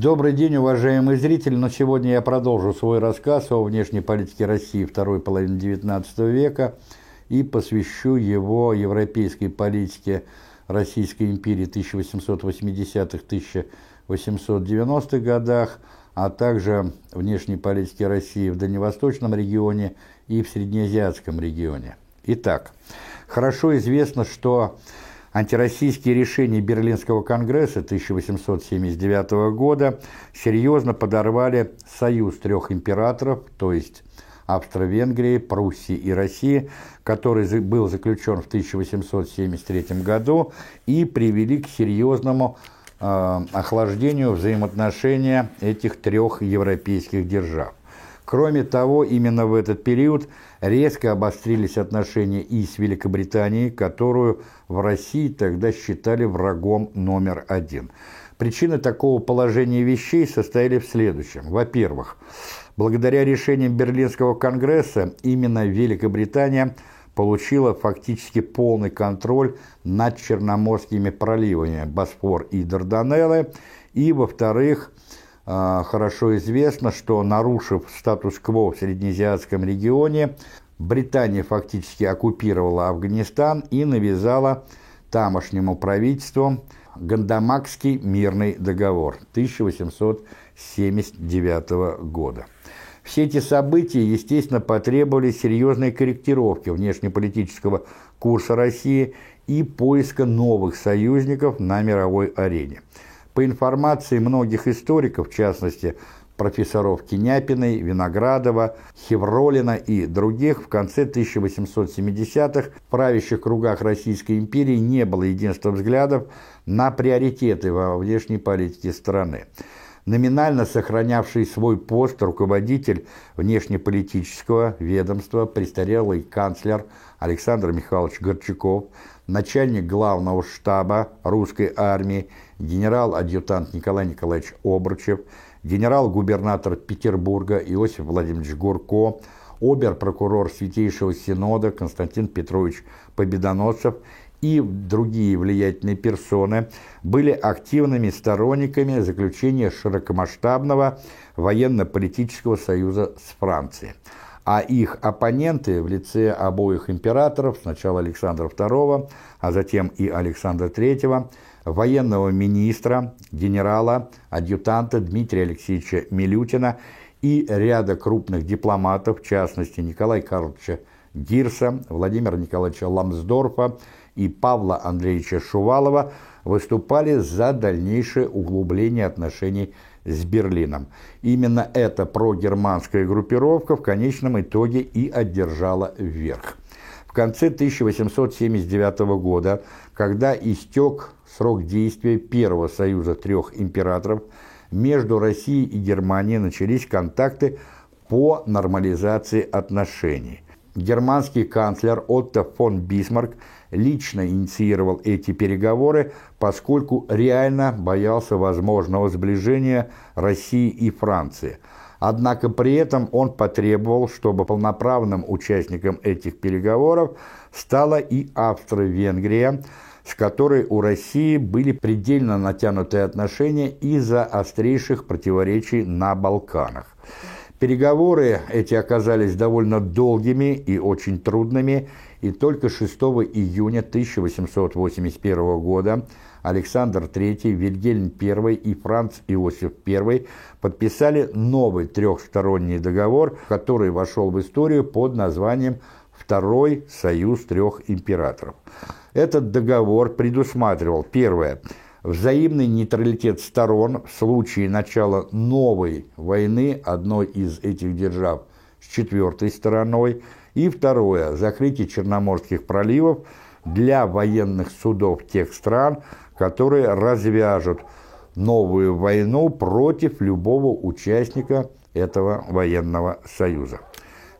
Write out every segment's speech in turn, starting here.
Добрый день, уважаемые зрители, но сегодня я продолжу свой рассказ о внешней политике России второй половины XIX века и посвящу его европейской политике Российской империи 1880-1890-х годах, а также внешней политике России в Дальневосточном регионе и в Среднеазиатском регионе. Итак, хорошо известно, что антироссийские решения Берлинского конгресса 1879 года серьезно подорвали союз трех императоров, то есть Австро-Венгрии, Пруссии и России, который был заключен в 1873 году и привели к серьезному э, охлаждению взаимоотношения этих трех европейских держав. Кроме того, именно в этот период резко обострились отношения и с Великобританией, которую в России тогда считали врагом номер один. Причины такого положения вещей состояли в следующем. Во-первых, благодаря решениям Берлинского конгресса именно Великобритания получила фактически полный контроль над Черноморскими проливами Босфор и Дарданеллы, и, во-вторых, а, хорошо известно, что нарушив статус-кво в Среднеазиатском регионе, Британия фактически оккупировала Афганистан и навязала тамошнему правительству Гандамакский мирный договор 1879 года. Все эти события, естественно, потребовали серьезной корректировки внешнеполитического курса России и поиска новых союзников на мировой арене. По информации многих историков, в частности, профессоров Киняпиной, Виноградова, Хевролина и других, в конце 1870-х в правящих кругах Российской империи не было единства взглядов на приоритеты во внешней политике страны. Номинально сохранявший свой пост руководитель внешнеполитического ведомства, престарелый канцлер Александр Михайлович Горчаков, начальник главного штаба русской армии генерал-адъютант Николай Николаевич Обручев, генерал-губернатор Петербурга Иосиф Владимирович Гурко, обер-прокурор Святейшего Синода Константин Петрович Победоносцев и другие влиятельные персоны были активными сторонниками заключения широкомасштабного военно-политического союза с Францией. А их оппоненты в лице обоих императоров, сначала Александра II, а затем и Александра III, военного министра, генерала, адъютанта Дмитрия Алексеевича Милютина и ряда крупных дипломатов, в частности Николая Карловича Гирса, Владимира Николаевича Ламсдорфа и Павла Андреевича Шувалова, выступали за дальнейшее углубление отношений с Берлином. Именно эта прогерманская группировка в конечном итоге и одержала вверх. В конце 1879 года, когда истек срок действия Первого союза трех императоров, между Россией и Германией начались контакты по нормализации отношений. Германский канцлер Отто фон Бисмарк лично инициировал эти переговоры, поскольку реально боялся возможного сближения России и Франции. Однако при этом он потребовал, чтобы полноправным участником этих переговоров стала и Австро-Венгрия, с которой у России были предельно натянутые отношения из-за острейших противоречий на Балканах. Переговоры эти оказались довольно долгими и очень трудными, и только 6 июня 1881 года Александр III, Вильгельм I и Франц Иосиф I подписали новый трехсторонний договор, который вошел в историю под названием Второй союз трех императоров. Этот договор предусматривал, первое, взаимный нейтралитет сторон в случае начала новой войны одной из этих держав с четвертой стороной, и второе, закрытие Черноморских проливов для военных судов тех стран, которые развяжут новую войну против любого участника этого военного союза.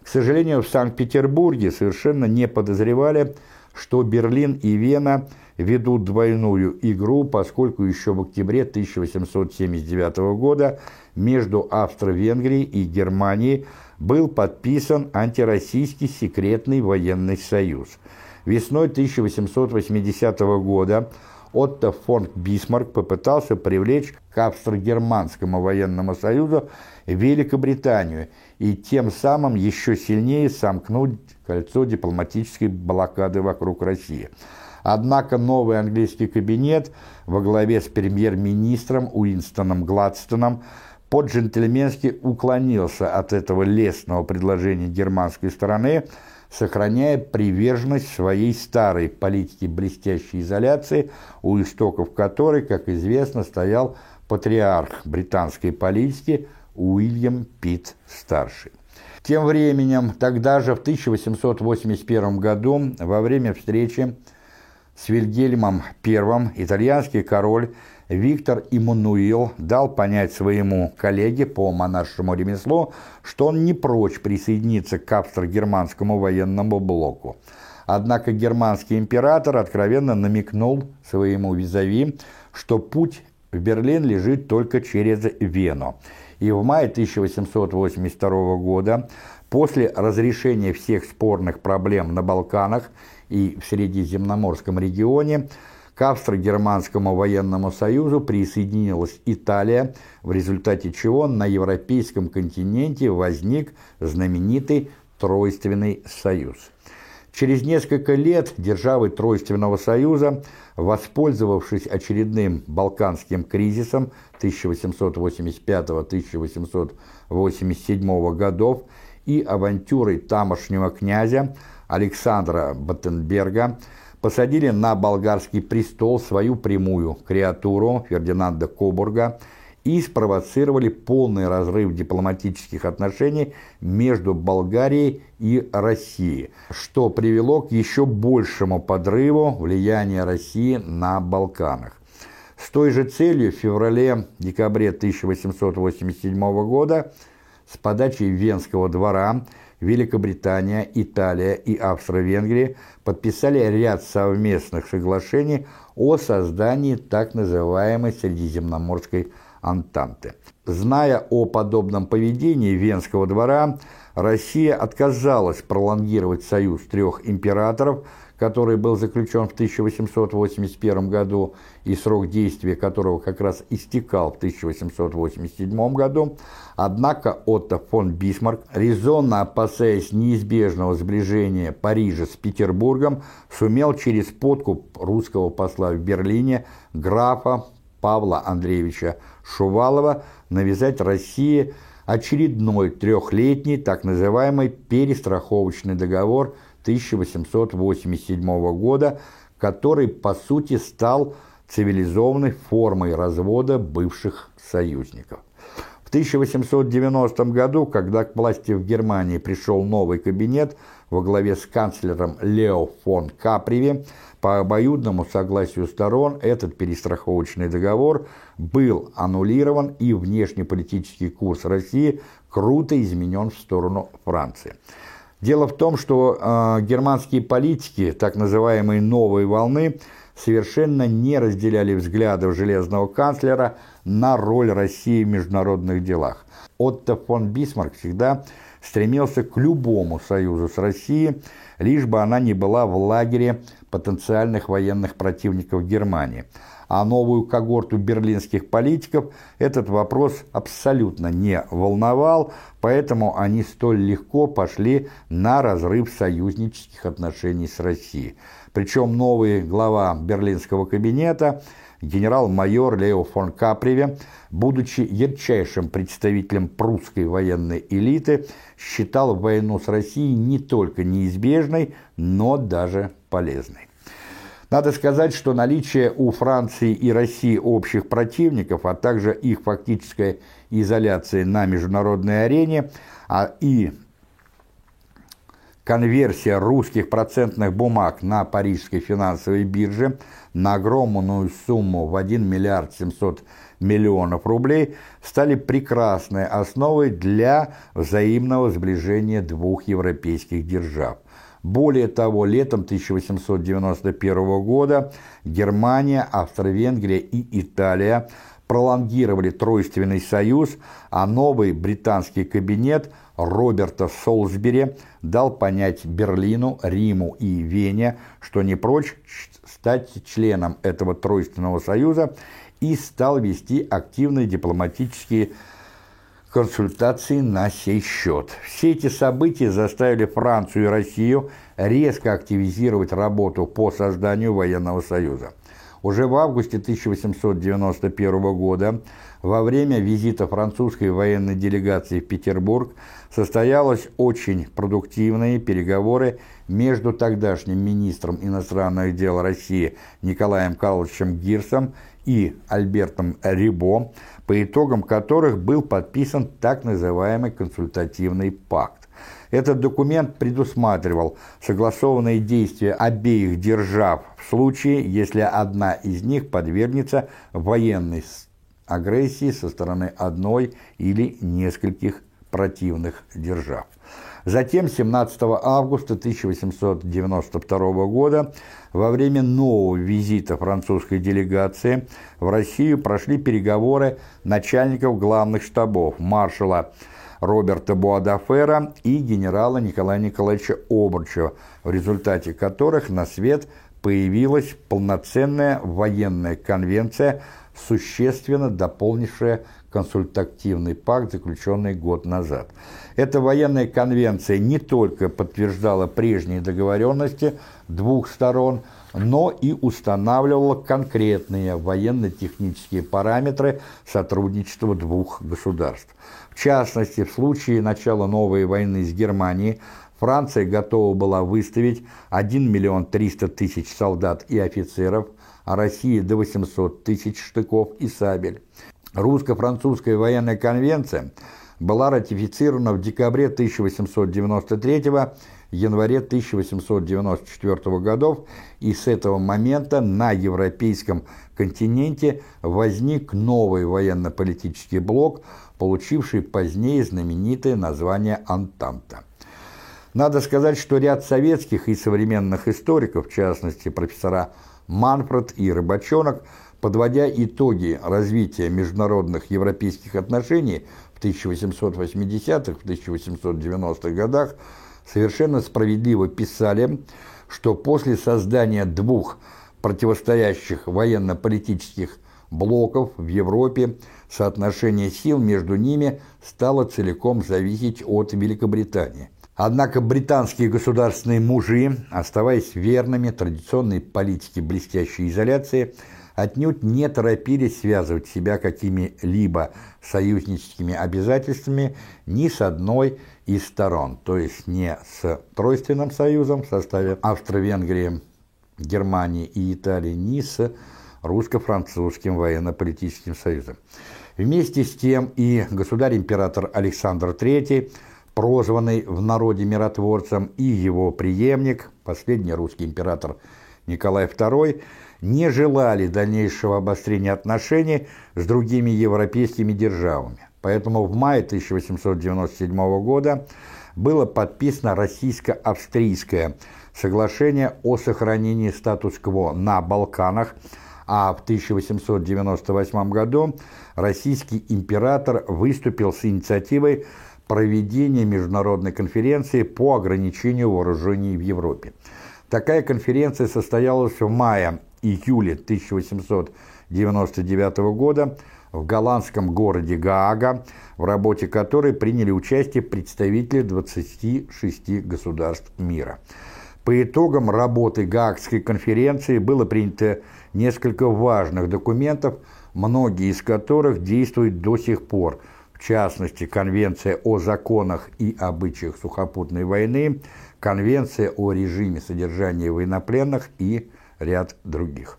К сожалению, в Санкт-Петербурге совершенно не подозревали, что Берлин и Вена ведут двойную игру, поскольку еще в октябре 1879 года между Австро-Венгрией и Германией был подписан антироссийский секретный военный союз. Весной 1880 года Отто фон Бисмарк попытался привлечь к австро-германскому военному союзу Великобританию и тем самым еще сильнее сомкнуть кольцо дипломатической блокады вокруг России. Однако новый английский кабинет во главе с премьер-министром Уинстоном Гладстоном по-джентльменски уклонился от этого лестного предложения германской стороны, сохраняя приверженность своей старой политике блестящей изоляции, у истоков которой, как известно, стоял патриарх британской политики Уильям Питт-старший. Тем временем, тогда же, в 1881 году, во время встречи с Вильгельмом I, итальянский король Виктор Иммануил дал понять своему коллеге по монашескому ремеслу, что он не прочь присоединиться к австро-германскому военному блоку. Однако германский император откровенно намекнул своему визави, что путь в Берлин лежит только через Вену. И в мае 1882 года, после разрешения всех спорных проблем на Балканах и в Средиземноморском регионе, к Австро-Германскому военному союзу присоединилась Италия, в результате чего на европейском континенте возник знаменитый Тройственный союз. Через несколько лет державы Тройственного союза, воспользовавшись очередным Балканским кризисом 1885-1887 годов и авантюрой тамошнего князя Александра Баттенберга, посадили на болгарский престол свою прямую креатуру Фердинанда Кобурга и спровоцировали полный разрыв дипломатических отношений между Болгарией и Россией, что привело к еще большему подрыву влияния России на Балканах. С той же целью в феврале-декабре 1887 года с подачи Венского двора Великобритания, Италия и Австро-Венгрия подписали ряд совместных соглашений о создании так называемой Средиземноморской Антанты. Зная о подобном поведении Венского двора, Россия отказалась пролонгировать союз трех императоров – который был заключен в 1881 году и срок действия которого как раз истекал в 1887 году, однако Отто фон Бисмарк, резонно опасаясь неизбежного сближения Парижа с Петербургом, сумел через подкуп русского посла в Берлине графа Павла Андреевича Шувалова навязать России очередной трехлетний так называемый перестраховочный договор – 1887 года, который по сути стал цивилизованной формой развода бывших союзников. В 1890 году, когда к власти в Германии пришел новый кабинет во главе с канцлером Лео фон Каприви, по обоюдному согласию сторон этот перестраховочный договор был аннулирован и внешнеполитический курс России круто изменен в сторону Франции. Дело в том, что э, германские политики, так называемые «новой волны», совершенно не разделяли взглядов железного канцлера на роль России в международных делах. Отто фон Бисмарк всегда стремился к любому союзу с Россией, лишь бы она не была в лагере потенциальных военных противников Германии – а новую когорту берлинских политиков этот вопрос абсолютно не волновал, поэтому они столь легко пошли на разрыв союзнических отношений с Россией. Причем новый глава берлинского кабинета генерал-майор Лео фон Каприве, будучи ярчайшим представителем прусской военной элиты, считал войну с Россией не только неизбежной, но даже полезной. Надо сказать, что наличие у Франции и России общих противников, а также их фактическая изоляция на международной арене, а и конверсия русских процентных бумаг на парижской финансовой бирже на огромную сумму в 1 миллиард 700 миллионов рублей стали прекрасной основой для взаимного сближения двух европейских держав. Более того, летом 1891 года Германия, Австро-Венгрия и Италия пролонгировали Тройственный союз, а новый британский кабинет Роберта Солсбери дал понять Берлину, Риму и Вене, что не прочь стать членом этого тройственного союза и стал вести активные дипломатические консультации на сей счет. Все эти события заставили Францию и Россию резко активизировать работу по созданию военного союза. Уже в августе 1891 года, во время визита французской военной делегации в Петербург, состоялись очень продуктивные переговоры между тогдашним министром иностранных дел России Николаем Карловичем Гирсом и Альбертом Рибо, по итогам которых был подписан так называемый консультативный пакт. Этот документ предусматривал согласованные действия обеих держав в случае, если одна из них подвергнется военной агрессии со стороны одной или нескольких противных держав. Затем, 17 августа 1892 года, во время нового визита французской делегации в Россию прошли переговоры начальников главных штабов маршала Роберта Буадафера и генерала Николая Николаевича Обручева, в результате которых на свет появилась полноценная военная конвенция, существенно дополнившая консультативный пакт, заключенный год назад. Эта военная конвенция не только подтверждала прежние договоренности двух сторон, но и устанавливала конкретные военно-технические параметры сотрудничества двух государств. В частности, в случае начала новой войны с Германией Франция готова была выставить 1 миллион 300 тысяч солдат и офицеров, а Россия до 800 тысяч штыков и сабель. Русско-французская военная конвенция была ратифицирована в декабре 1893 январе 1894 годов, и с этого момента на европейском континенте возник новый военно-политический блок, получивший позднее знаменитое название «Антанта». Надо сказать, что ряд советских и современных историков, в частности профессора Манфред и Рыбачонок, Подводя итоги развития международных европейских отношений в 1880-х, в 1890-х годах, совершенно справедливо писали, что после создания двух противостоящих военно-политических блоков в Европе соотношение сил между ними стало целиком зависеть от Великобритании. Однако британские государственные мужи, оставаясь верными традиционной политике блестящей изоляции, отнюдь не торопились связывать себя какими-либо союзническими обязательствами ни с одной из сторон, то есть не с Тройственным союзом в составе Австро-Венгрии, Германии и Италии, ни с русско-французским военно-политическим союзом. Вместе с тем и государь-император Александр III, прозванный в народе миротворцем, и его преемник, последний русский император Николай II, не желали дальнейшего обострения отношений с другими европейскими державами. Поэтому в мае 1897 года было подписано российско-австрийское соглашение о сохранении статус-кво на Балканах, а в 1898 году российский император выступил с инициативой проведения международной конференции по ограничению вооружений в Европе. Такая конференция состоялась в мае июле 1899 года в голландском городе Гаага, в работе которой приняли участие представители 26 государств мира. По итогам работы Гаагской конференции было принято несколько важных документов, многие из которых действуют до сих пор, в частности, Конвенция о законах и обычаях сухопутной войны, Конвенция о режиме содержания военнопленных и ряд других.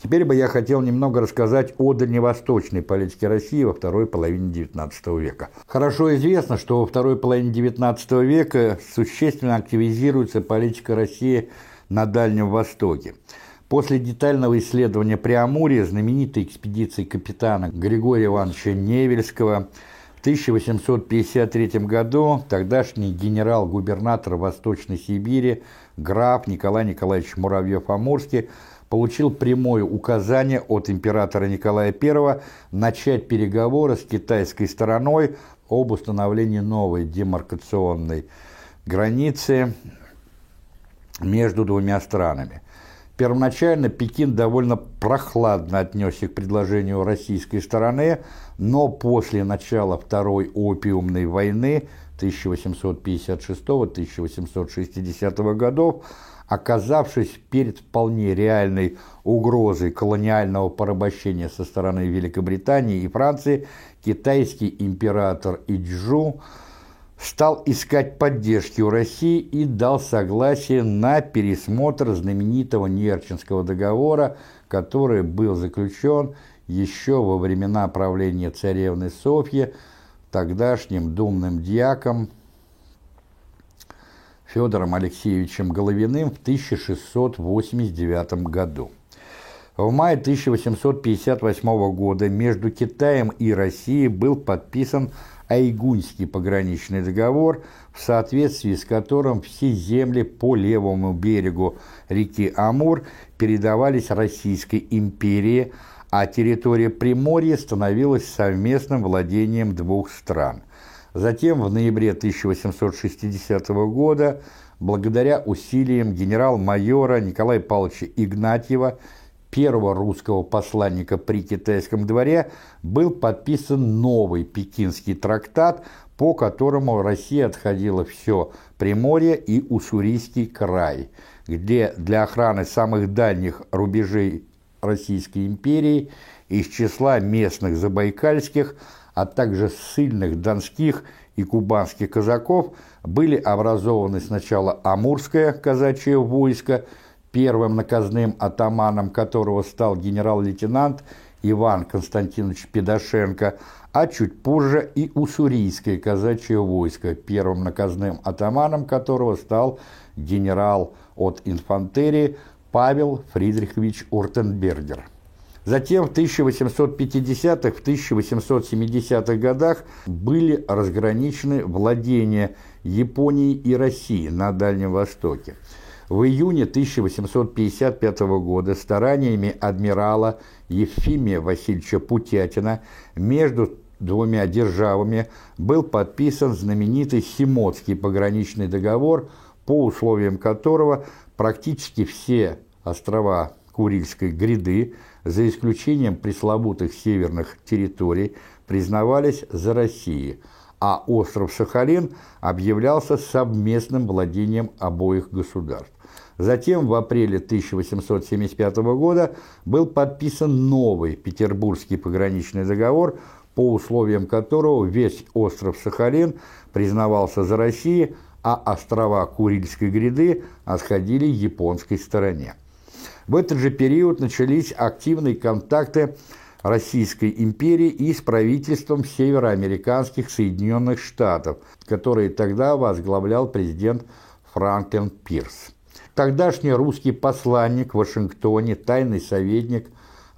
Теперь бы я хотел немного рассказать о дальневосточной политике России во второй половине XIX века. Хорошо известно, что во второй половине XIX века существенно активизируется политика России на Дальнем Востоке. После детального исследования Преамурья знаменитой экспедиции капитана Григория Ивановича Невельского в 1853 году тогдашний генерал-губернатор Восточной Сибири граф Николай Николаевич Муравьев-Амурский получил прямое указание от императора Николая I начать переговоры с китайской стороной об установлении новой демаркационной границы между двумя странами. Первоначально Пекин довольно прохладно отнесся к предложению российской стороны, но после начала Второй опиумной войны 1856-1860 годов, оказавшись перед вполне реальной угрозой колониального порабощения со стороны Великобритании и Франции, китайский император Иджу стал искать поддержки у России и дал согласие на пересмотр знаменитого Нерчинского договора, который был заключен еще во времена правления царевны Софьи тогдашним думным дьяком Федором Алексеевичем Головиным в 1689 году. В мае 1858 года между Китаем и Россией был подписан Айгуньский пограничный договор, в соответствии с которым все земли по левому берегу реки Амур передавались Российской империи, а территория Приморья становилась совместным владением двух стран. Затем, в ноябре 1860 года, благодаря усилиям генерал-майора Николая Павловича Игнатьева, первого русского посланника при китайском дворе, был подписан новый Пекинский трактат, по которому Россия отходила все Приморье и Уссурийский край, где для охраны самых дальних рубежей Российской империи из числа местных забайкальских, а также ссыльных донских и кубанских казаков были образованы сначала Амурское казачье войско, первым наказным атаманом которого стал генерал-лейтенант Иван Константинович Педашенко, а чуть позже и Уссурийское казачье войско, первым наказным атаманом которого стал генерал от инфантерии Павел Фридрихович Уртенбергер. Затем в 1850-х, в 1870-х годах были разграничены владения Японии и России на Дальнем Востоке. В июне 1855 года стараниями адмирала Ефимия Васильевича Путятина между двумя державами был подписан знаменитый Симотский пограничный договор, по условиям которого практически все острова Курильской гряды, за исключением пресловутых северных территорий, признавались за Россией, а остров Сахалин объявлялся совместным владением обоих государств. Затем в апреле 1875 года был подписан новый Петербургский пограничный договор, по условиям которого весь остров Сахалин признавался за Россией, а острова Курильской гряды отходили японской стороне. В этот же период начались активные контакты Российской империи и с правительством североамериканских Соединенных Штатов, которые тогда возглавлял президент Франклин Пирс. Тогдашний русский посланник в Вашингтоне, тайный советник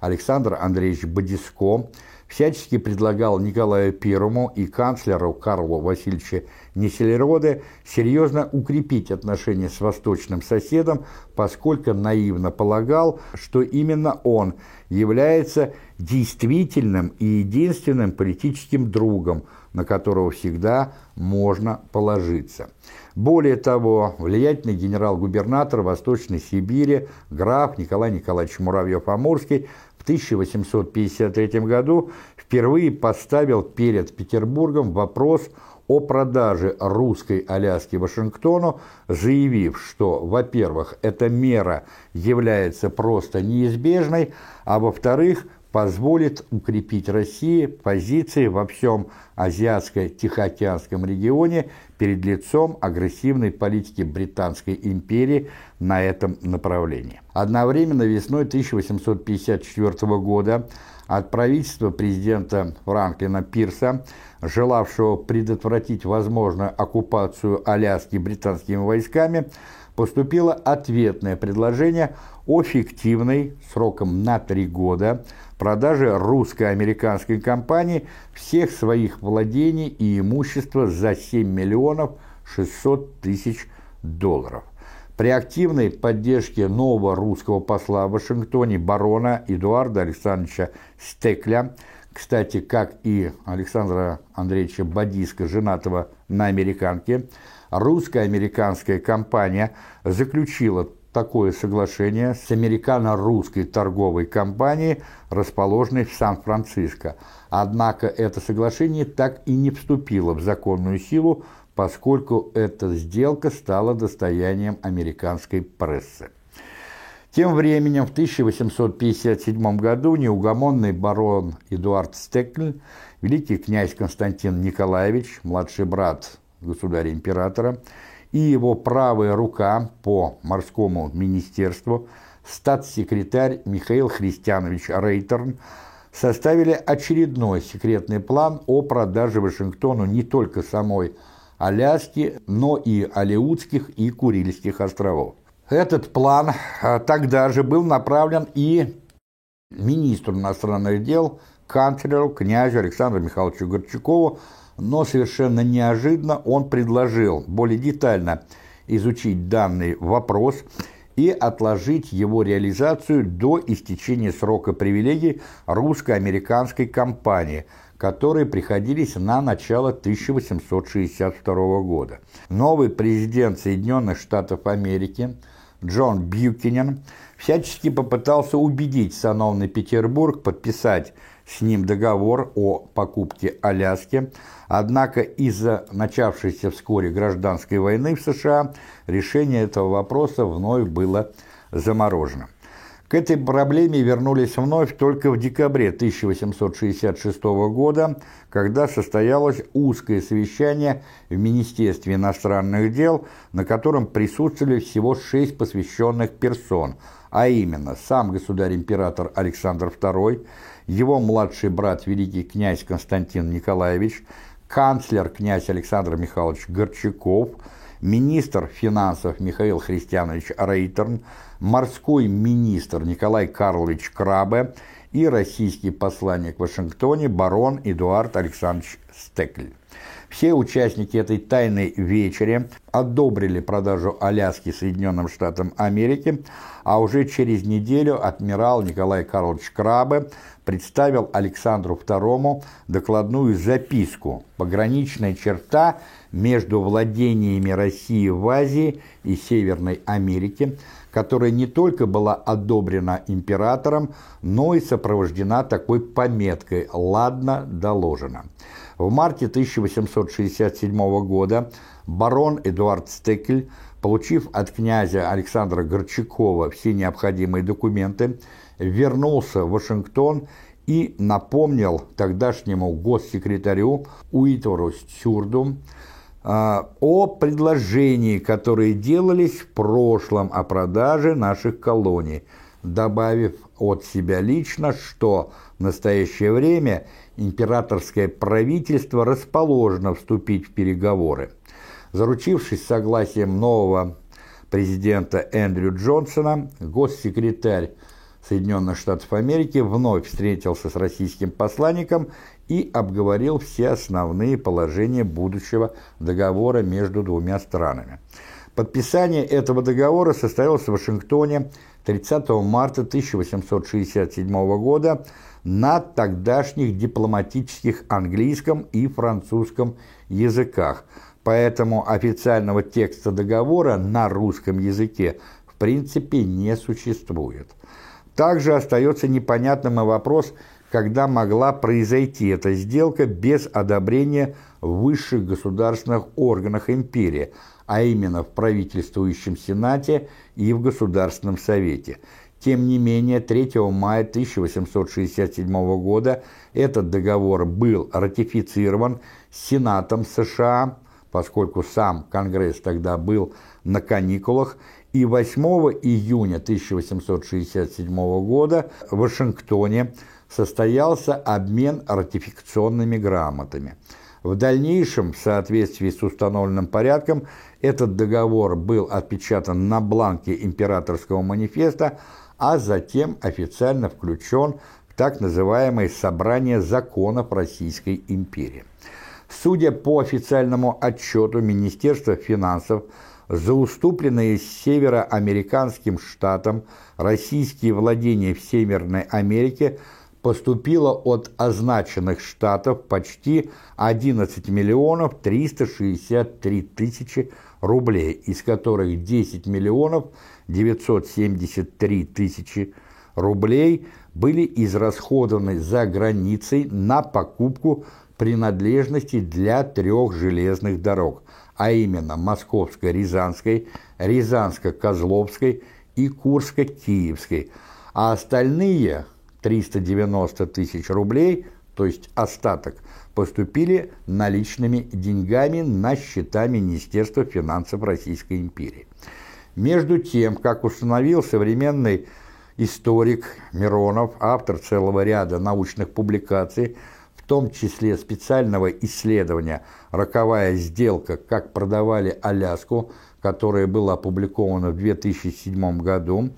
Александр Андреевич Бодиско всячески предлагал Николаю Первому и канцлеру Карлу Васильевичу Неселероде серьезно укрепить отношения с восточным соседом, поскольку наивно полагал, что именно он является действительным и единственным политическим другом, на которого всегда можно положиться. Более того, влиятельный генерал-губернатор Восточной Сибири граф Николай Николаевич Муравьев-Амурский в 1853 году впервые поставил перед Петербургом вопрос о продаже русской Аляски Вашингтону, заявив, что, во-первых, эта мера является просто неизбежной, а во-вторых, позволит укрепить России позиции во всем Азиатско-Тихоокеанском регионе перед лицом агрессивной политики Британской империи на этом направлении. Одновременно весной 1854 года от правительства президента Франклина Пирса, желавшего предотвратить возможную оккупацию Аляски британскими войсками, поступило ответное предложение о фиктивной сроком на три года продаже русско-американской компании всех своих владений и имущества за 7 миллионов 600 тысяч долларов. При активной поддержке нового русского посла в Вашингтоне барона Эдуарда Александровича Стекля кстати, как и Александра Андреевича Бадиска, женатого на американке, русско-американская компания заключила такое соглашение с американо-русской торговой компанией, расположенной в Сан-Франциско. Однако это соглашение так и не вступило в законную силу, поскольку эта сделка стала достоянием американской прессы. Тем временем в 1857 году неугомонный барон Эдуард Стекль, великий князь Константин Николаевич, младший брат государя-императора, и его правая рука по морскому министерству, статс-секретарь Михаил Христианович Рейтерн, составили очередной секретный план о продаже Вашингтону не только самой Аляски, но и Алеутских и Курильских островов. Этот план а, тогда же был направлен и министру иностранных дел, канцлеру, князю Александру Михайловичу Горчакову, но совершенно неожиданно он предложил более детально изучить данный вопрос и отложить его реализацию до истечения срока привилегий русско-американской компании, которые приходились на начало 1862 года. Новый президент Соединенных Штатов Америки Джон Бьюкинен всячески попытался убедить сановный Петербург подписать с ним договор о покупке Аляски, однако из-за начавшейся вскоре гражданской войны в США решение этого вопроса вновь было заморожено. К этой проблеме вернулись вновь только в декабре 1866 года, когда состоялось узкое совещание в Министерстве иностранных дел, на котором присутствовали всего шесть посвященных персон, а именно сам государь-император Александр II, его младший брат великий князь Константин Николаевич, канцлер князь Александр Михайлович Горчаков, министр финансов Михаил Христианович Рейтерн, морской министр Николай Карлович Крабе и российский посланник в Вашингтоне барон Эдуард Александрович Стекль. Все участники этой тайной вечери одобрили продажу Аляски Соединенным Штатам Америки, а уже через неделю адмирал Николай Карлович Крабе представил Александру II докладную записку «Пограничная черта между владениями России в Азии и Северной Америке», которая не только была одобрена императором, но и сопровождена такой пометкой «Ладно, доложено». В марте 1867 года барон Эдуард Стекль, получив от князя Александра Горчакова все необходимые документы, вернулся в Вашингтон и напомнил тогдашнему госсекретарю Уитвору Стюрду, о предложении, которые делались в прошлом о продаже наших колоний, добавив от себя лично, что в настоящее время императорское правительство расположено вступить в переговоры. Заручившись согласием нового президента Эндрю Джонсона, госсекретарь Соединенных Штатов Америки вновь встретился с российским посланником и обговорил все основные положения будущего договора между двумя странами. Подписание этого договора состоялось в Вашингтоне 30 марта 1867 года на тогдашних дипломатических английском и французском языках, поэтому официального текста договора на русском языке в принципе не существует. Также остается непонятным и вопрос, когда могла произойти эта сделка без одобрения в высших государственных органах империи, а именно в правительствующем Сенате и в Государственном Совете. Тем не менее, 3 мая 1867 года этот договор был ратифицирован Сенатом США, поскольку сам Конгресс тогда был на каникулах, и 8 июня 1867 года в Вашингтоне состоялся обмен ратификационными грамотами. В дальнейшем, в соответствии с установленным порядком, этот договор был отпечатан на бланке императорского манифеста, а затем официально включен в так называемое «Собрание законов Российской империи». Судя по официальному отчету Министерства финансов, за уступленные североамериканским штатам российские владения в Северной Америке поступило от означенных штатов почти 11 миллионов 363 тысячи рублей, из которых 10 миллионов 973 тысячи рублей были израсходованы за границей на покупку принадлежностей для трех железных дорог, а именно Московской, Рязанской, Рязанско-Козловской и Курско-Киевской, а остальные 390 тысяч рублей, то есть остаток, поступили наличными деньгами на счета Министерства финансов Российской империи. Между тем, как установил современный историк Миронов, автор целого ряда научных публикаций, в том числе специального исследования «Роковая сделка. Как продавали Аляску», которое было опубликовано в 2007 году,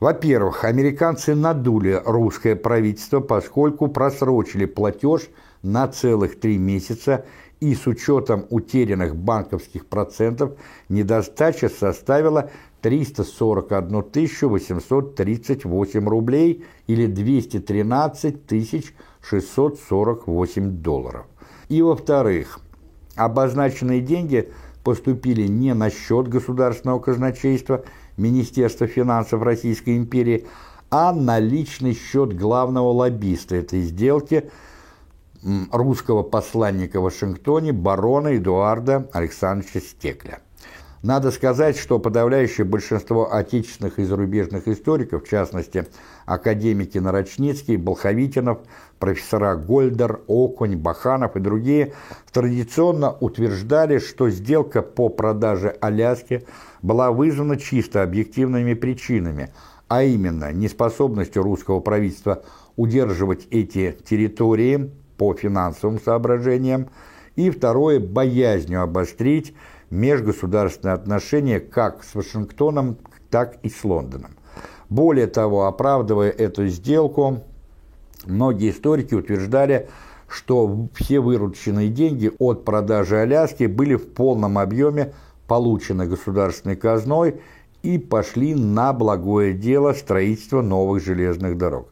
во-первых, американцы надули русское правительство, поскольку просрочили платеж на целых три месяца и с учетом утерянных банковских процентов недостача составила 341 838 рублей или 213 648 долларов. И во-вторых, обозначенные деньги поступили не на счет государственного казначейства – Министерства финансов Российской империи, а на личный счет главного лоббиста этой сделки, русского посланника в Вашингтоне барона Эдуарда Александровича Стекля. Надо сказать, что подавляющее большинство отечественных и зарубежных историков, в частности, академики Нарочницкий, Болховитинов, профессора Гольдер, Окунь, Баханов и другие, традиционно утверждали, что сделка по продаже Аляски была вызвана чисто объективными причинами, а именно неспособностью русского правительства удерживать эти территории по финансовым соображениям, и второе – боязнью обострить межгосударственные отношения как с Вашингтоном, так и с Лондоном. Более того, оправдывая эту сделку, многие историки утверждали, что все вырученные деньги от продажи Аляски были в полном объеме получены государственной казной и пошли на благое дело строительства новых железных дорог.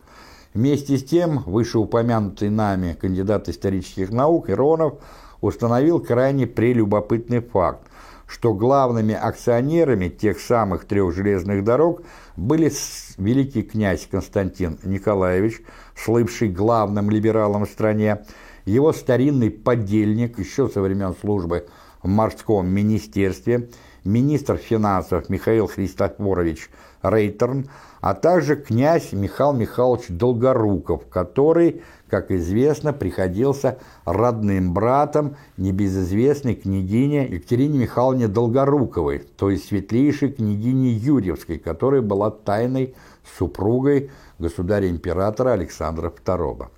Вместе с тем, вышеупомянутый нами кандидат исторических наук Иронов установил крайне прелюбопытный факт, что главными акционерами тех самых трех железных дорог были великий князь Константин Николаевич, слывший главным либералом в стране, его старинный подельник еще со времен службы в морском министерстве, министр финансов Михаил Христофорович Рейтерн, а также князь Михаил Михайлович Долгоруков, который, как известно, приходился родным братом небезызвестной княгине Екатерине Михайловне Долгоруковой, то есть светлейшей княгине Юрьевской, которая была тайной супругой государя-императора Александра II.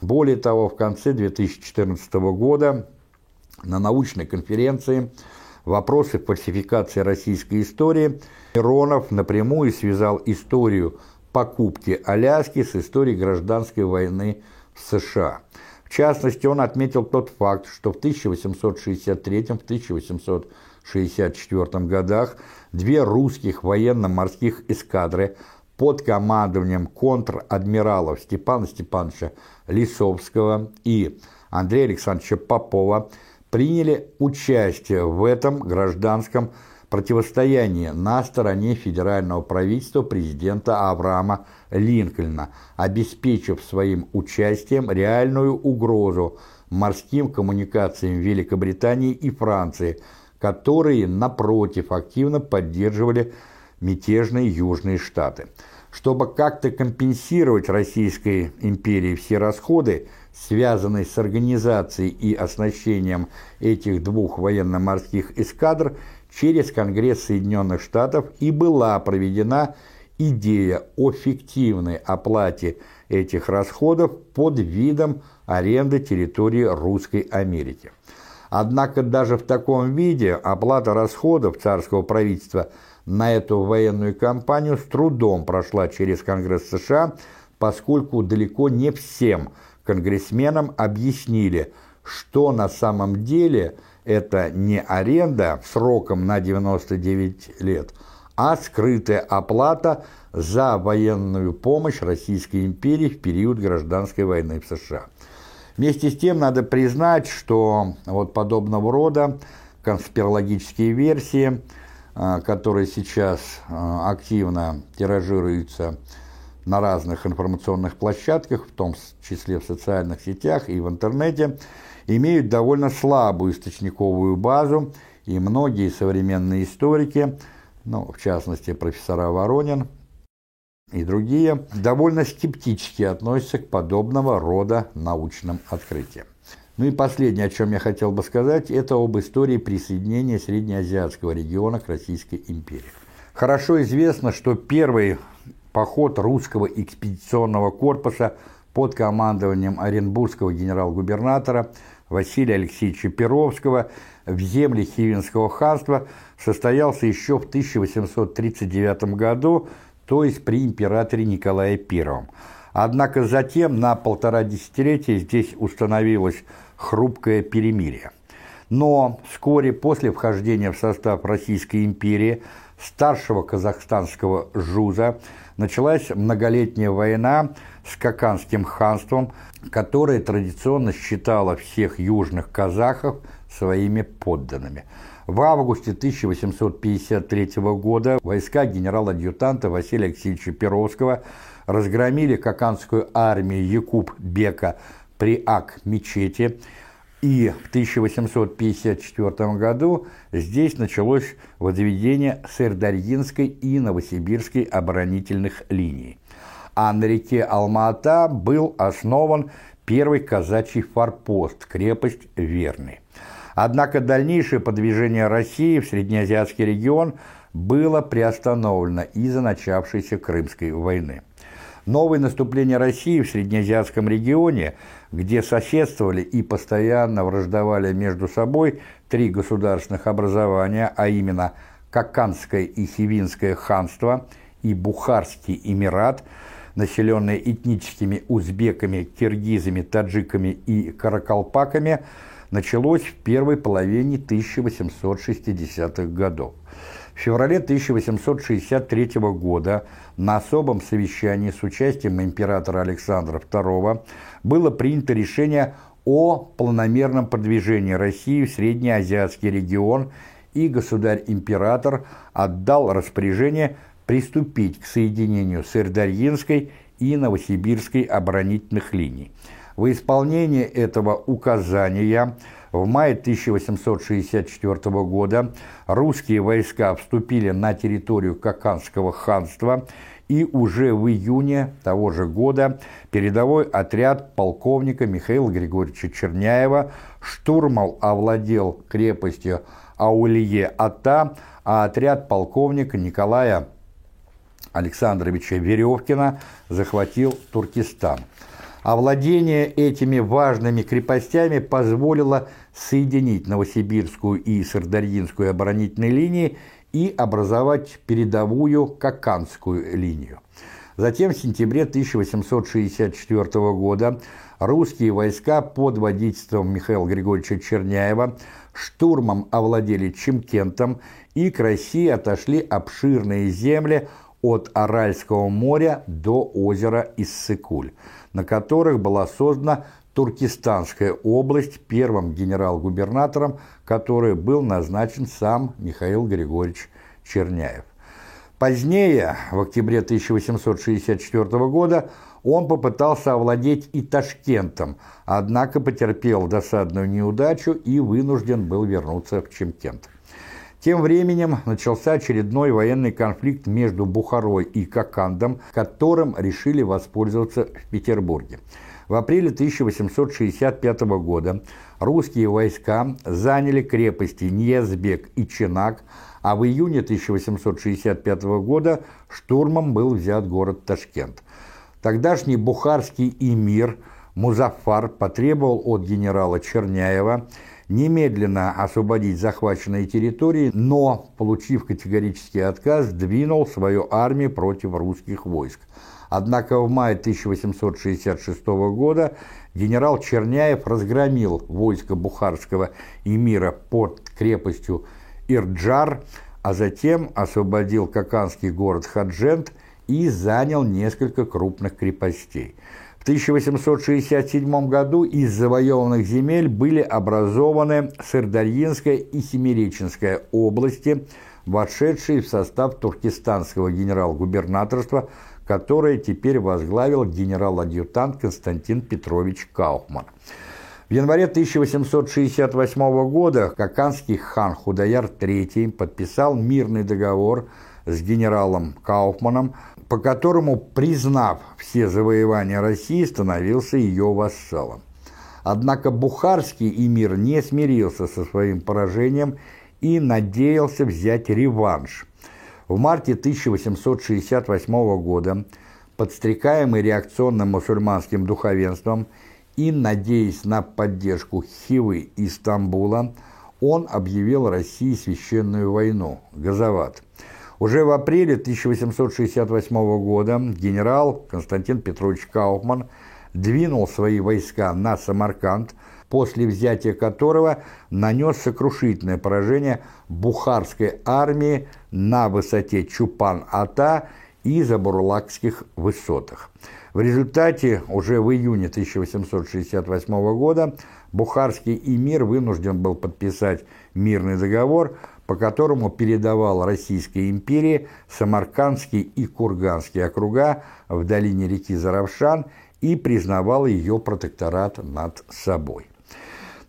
Более того, в конце 2014 года на научной конференции «Вопросы фальсификации российской истории» Миронов напрямую связал историю покупки Аляски с историей гражданской войны в США. В частности, он отметил тот факт, что в 1863-1864 годах две русских военно-морских эскадры под командованием контр-адмиралов Степана Степановича Лисовского и Андрея Александровича Попова приняли участие в этом гражданском противостоянии на стороне федерального правительства президента Авраама Линкольна, обеспечив своим участием реальную угрозу морским коммуникациям Великобритании и Франции, которые, напротив, активно поддерживали мятежные Южные Штаты. Чтобы как-то компенсировать Российской империи все расходы, связанные с организацией и оснащением этих двух военно-морских эскадр, через Конгресс Соединенных Штатов и была проведена идея о фиктивной оплате этих расходов под видом аренды территории Русской Америки. Однако даже в таком виде оплата расходов царского правительства – на эту военную кампанию с трудом прошла через Конгресс США, поскольку далеко не всем конгрессменам объяснили, что на самом деле это не аренда сроком на 99 лет, а скрытая оплата за военную помощь Российской империи в период гражданской войны в США. Вместе с тем надо признать, что вот подобного рода конспирологические версии, а, которые сейчас а, активно тиражируются на разных информационных площадках, в том числе в социальных сетях и в интернете, имеют довольно слабую источниковую базу, и многие современные историки, ну, в частности, профессора Воронин и другие, довольно скептически относятся к подобного рода научным открытиям. Ну и последнее, о чем я хотел бы сказать, это об истории присоединения Среднеазиатского региона к Российской империи. Хорошо известно, что первый поход русского экспедиционного корпуса под командованием оренбургского генерал-губернатора Василия Алексеевича Перовского в земли Хивинского ханства состоялся еще в 1839 году, то есть при императоре Николае I. Однако затем на полтора десятилетия здесь установилось хрупкое перемирие. Но вскоре после вхождения в состав Российской империи старшего казахстанского жуза началась многолетняя война с Каканским ханством, которое традиционно считало всех южных казахов своими подданными. В августе 1853 года войска генерала-адъютанта Василия Алексеевича Перовского разгромили Каканскую армию Якуб-Бека при Ак-мечети, и в 1854 году здесь началось возведение Сырдарьинской и Новосибирской оборонительных линий. А на реке Алма-Ата был основан первый казачий форпост, крепость Верный. Однако дальнейшее подвижение России в среднеазиатский регион было приостановлено из-за начавшейся Крымской войны. Новое наступление России в среднеазиатском регионе, где соседствовали и постоянно враждовали между собой три государственных образования, а именно Каканское и Хивинское ханство и Бухарский Эмират, населенные этническими узбеками, киргизами, таджиками и каракалпаками, началось в первой половине 1860-х годов. В феврале 1863 года на особом совещании с участием императора Александра II было принято решение о планомерном продвижении России в среднеазиатский регион, и государь-император отдал распоряжение приступить к соединению Сырдарьинской и Новосибирской оборонительных линий. В исполнение этого указания – в мае 1864 года русские войска вступили на территорию Каканского ханства, и уже в июне того же года передовой отряд полковника Михаила Григорьевича Черняева штурмал овладел крепостью Аулие-Ата, а отряд полковника Николая Александровича Веревкина захватил Туркестан. Овладение этими важными крепостями позволило соединить Новосибирскую и Сырдарьинскую оборонительные линии и образовать передовую Каканскую линию. Затем в сентябре 1864 года русские войска под водительством Михаила Григорьевича Черняева штурмом овладели Чемкентом и к России отошли обширные земли от Аральского моря до озера Иссыкуль на которых была создана Туркестанская область первым генерал-губернатором, который был назначен сам Михаил Григорьевич Черняев. Позднее, в октябре 1864 года, он попытался овладеть и Ташкентом, однако потерпел досадную неудачу и вынужден был вернуться в Чемкент. Тем временем начался очередной военный конфликт между Бухарой и Кокандом, которым решили воспользоваться в Петербурге. В апреле 1865 года русские войска заняли крепости Ниязбек и Ченак, а в июне 1865 года штурмом был взят город Ташкент. Тогдашний бухарский эмир Музафар потребовал от генерала Черняева немедленно освободить захваченные территории, но, получив категорический отказ, двинул свою армию против русских войск. Однако в мае 1866 года генерал Черняев разгромил войско бухарского эмира под крепостью Ирджар, а затем освободил каканский город Хаджент и занял несколько крупных крепостей. В 1867 году из завоеванных земель были образованы Сырдарьинская и Семиреченская области, вошедшие в состав туркестанского генерал-губернаторства, которое теперь возглавил генерал-адъютант Константин Петрович Кауфман. В январе 1868 года Каканский хан Худаяр III подписал мирный договор с генералом Кауфманом, по которому, признав все завоевания России, становился ее вассалом. Однако Бухарский эмир не смирился со своим поражением и надеялся взять реванш. В марте 1868 года, подстрекаемый реакционным мусульманским духовенством, и, надеясь на поддержку Хивы и Стамбула, он объявил России священную войну – Газоват. Уже в апреле 1868 года генерал Константин Петрович Кауфман двинул свои войска на Самарканд, после взятия которого нанес сокрушительное поражение бухарской армии на высоте Чупан-Ата и Забурлакских высотах. В результате уже в июне 1868 года Бухарский эмир вынужден был подписать мирный договор, по которому передавал Российской империи Самаркандские и Курганские округа в долине реки Заравшан и признавал ее протекторат над собой.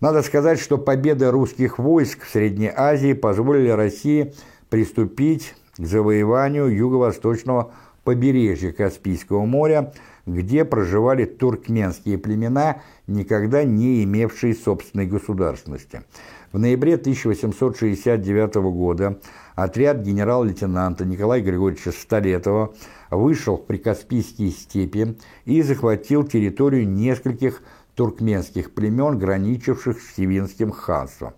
Надо сказать, что победы русских войск в Средней Азии позволили России приступить к завоеванию юго-восточного побережья Каспийского моря – где проживали туркменские племена, никогда не имевшие собственной государственности. В ноябре 1869 года отряд генерал-лейтенанта Николая Григорьевича Столетова вышел в Прикаспийские степи и захватил территорию нескольких туркменских племен, граничивших с Севинским ханством.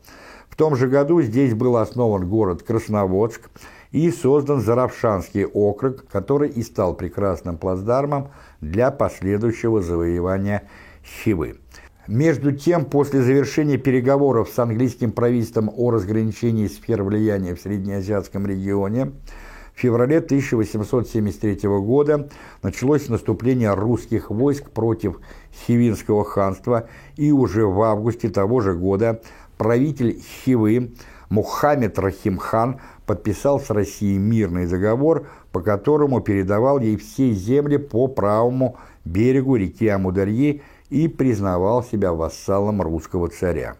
В том же году здесь был основан город Красноводск и создан Заравшанский округ, который и стал прекрасным плацдармом для последующего завоевания Хивы. Между тем, после завершения переговоров с английским правительством о разграничении сфер влияния в среднеазиатском регионе, в феврале 1873 года началось наступление русских войск против Хивинского ханства, и уже в августе того же года правитель Хивы Мухаммед Рахимхан подписал с Россией мирный договор, по которому передавал ей все земли по правому берегу реки Амударьи и признавал себя вассалом русского царя.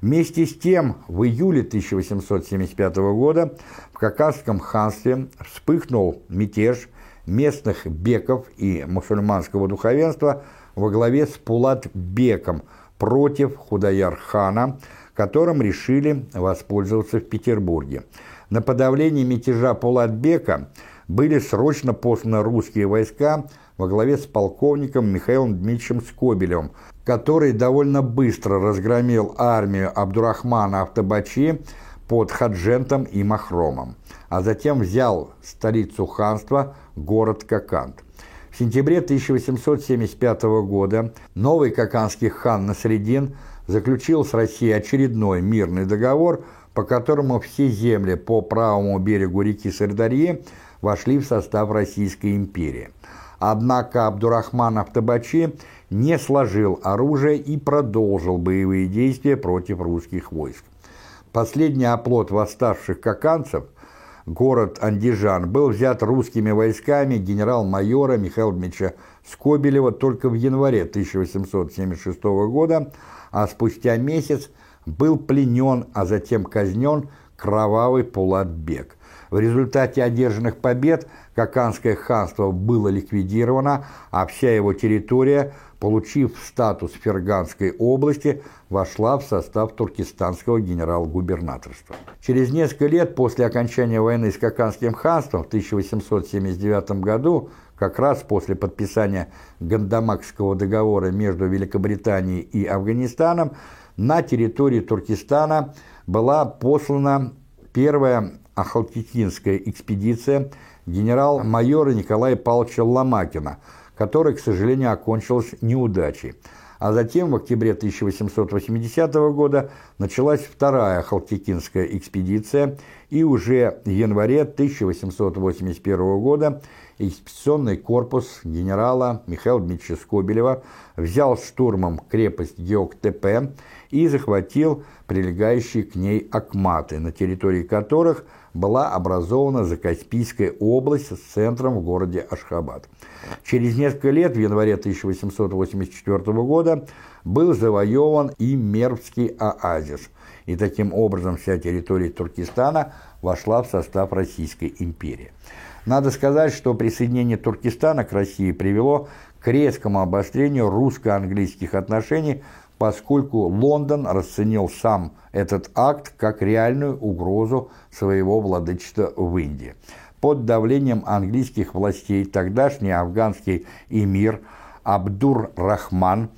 Вместе с тем, в июле 1875 года в Кавказском ханстве вспыхнул мятеж местных беков и мусульманского духовенства во главе с Пулат-беком против Худаяр-хана, которым решили воспользоваться в Петербурге. На подавление мятежа Пулатбека были срочно посланы русские войска во главе с полковником Михаилом Дмитриевичем Скобелевым, который довольно быстро разгромил армию Абдурахмана Автобачи под Хаджентом и Махромом, а затем взял столицу ханства, город Коканд. В сентябре 1875 года новый коканский хан Насредин заключил с Россией очередной мирный договор – по которому все земли по правому берегу реки Сырдарье вошли в состав Российской империи. Однако Абдурахман Автабачи не сложил оружие и продолжил боевые действия против русских войск. Последний оплот восставших каканцев, город Андижан, был взят русскими войсками генерал-майора Михаила Дмитриевича Скобелева только в январе 1876 года, а спустя месяц был пленен, а затем казнен кровавый Пулатбек. В результате одержанных побед Каканское ханство было ликвидировано, а вся его территория, получив статус Ферганской области, вошла в состав туркестанского генерал-губернаторства. Через несколько лет после окончания войны с Каканским ханством в 1879 году, как раз после подписания Гандамакского договора между Великобританией и Афганистаном, на территории Туркестана была послана первая Ахалтикинская экспедиция генерал-майора Николая Павловича Ломакина, которая, к сожалению, окончилась неудачей. А затем в октябре 1880 года началась вторая Халтикинская экспедиция, и уже в январе 1881 года экспедиционный корпус генерала Михаила Дмитриевича Скобелева взял штурмом крепость Геоктепе и захватил прилегающие к ней Акматы, на территории которых была образована Закаспийская область с центром в городе Ашхабад. Через несколько лет, в январе 1884 года, был завоеван и Мервский оазис, и таким образом вся территория Туркестана вошла в состав Российской империи. Надо сказать, что присоединение Туркестана к России привело к резкому обострению русско-английских отношений, поскольку Лондон расценил сам этот акт как реальную угрозу своего владычества в Индии. Под давлением английских властей тогдашний афганский эмир Абдур-Рахман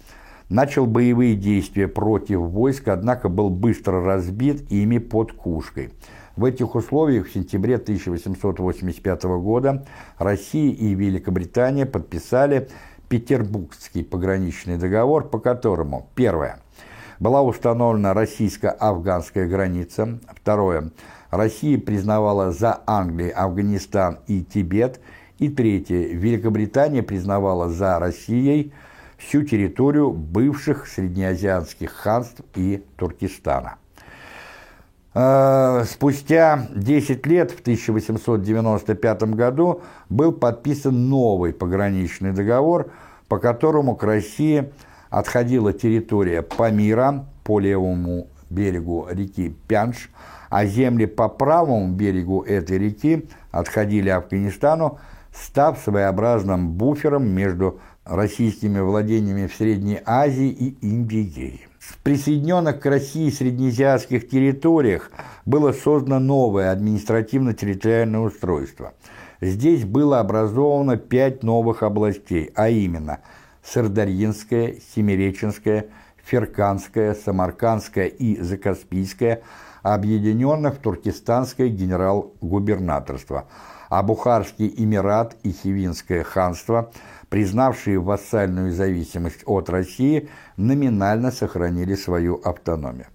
начал боевые действия против войск, однако был быстро разбит ими под Кушкой. В этих условиях в сентябре 1885 года Россия и Великобритания подписали Петербургский пограничный договор, по которому, первое, была установлена российско-афганская граница, второе, Россия признавала за Англией Афганистан и Тибет, и третье, Великобритания признавала за Россией всю территорию бывших среднеазиатских ханств и Туркестана. Э, спустя 10 лет, в 1895 году, был подписан новый пограничный договор, по которому к России отходила территория Памира по левому берегу реки Пянш, а земли по правому берегу этой реки отходили Афганистану, став своеобразным буфером между российскими владениями в Средней Азии и Индией. В присоединенных к России среднеазиатских территориях было создано новое административно-территориальное устройство. Здесь было образовано пять новых областей, а именно Сырдарьинская, Семиреченская, Ферканская, Самаркандская и Закаспийская, объединенных в Туркестанское генерал-губернаторство, а Бухарский Эмират и Хивинское ханство – признавшие вассальную зависимость от России, номинально сохранили свою автономию.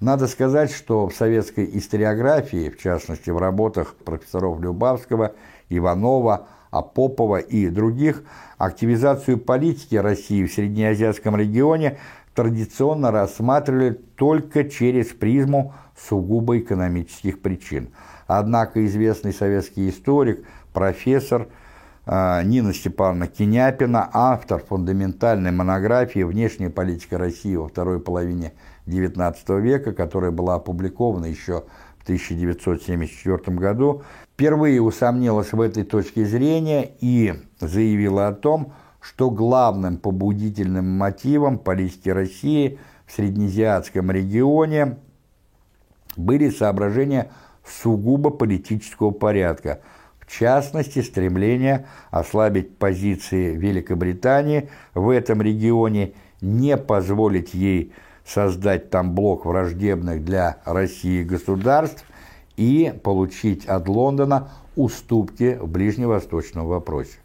Надо сказать, что в советской историографии, в частности в работах профессоров Любавского, Иванова, Апопова и других, активизацию политики России в среднеазиатском регионе традиционно рассматривали только через призму сугубо экономических причин. Однако известный советский историк, профессор – Нина Степановна Киняпина, автор фундаментальной монографии «Внешняя политика России во второй половине XIX века», которая была опубликована еще в 1974 году, впервые усомнилась в этой точке зрения и заявила о том, что главным побудительным мотивом политики России в среднеазиатском регионе были соображения сугубо политического порядка – в частности, стремление ослабить позиции Великобритании в этом регионе, не позволить ей создать там блок враждебных для России государств и получить от Лондона уступки в ближневосточном вопросе.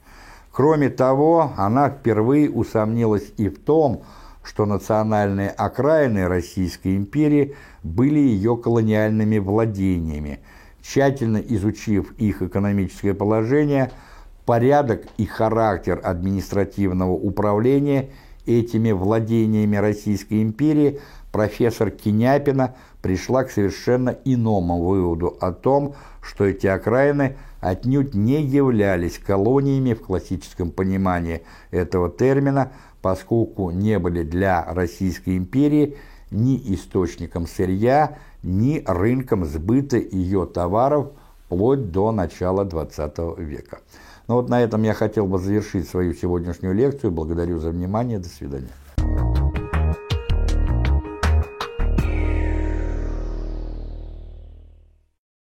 Кроме того, она впервые усомнилась и в том, что национальные окраины Российской империи были ее колониальными владениями – тщательно изучив их экономическое положение, порядок и характер административного управления этими владениями Российской империи, профессор Киняпина пришла к совершенно иному выводу о том, что эти окраины отнюдь не являлись колониями в классическом понимании этого термина, поскольку не были для Российской империи ни источником сырья, ни рынком сбыта ее товаров вплоть до начала XX века. Ну вот на этом я хотел бы завершить свою сегодняшнюю лекцию. Благодарю за внимание. До свидания.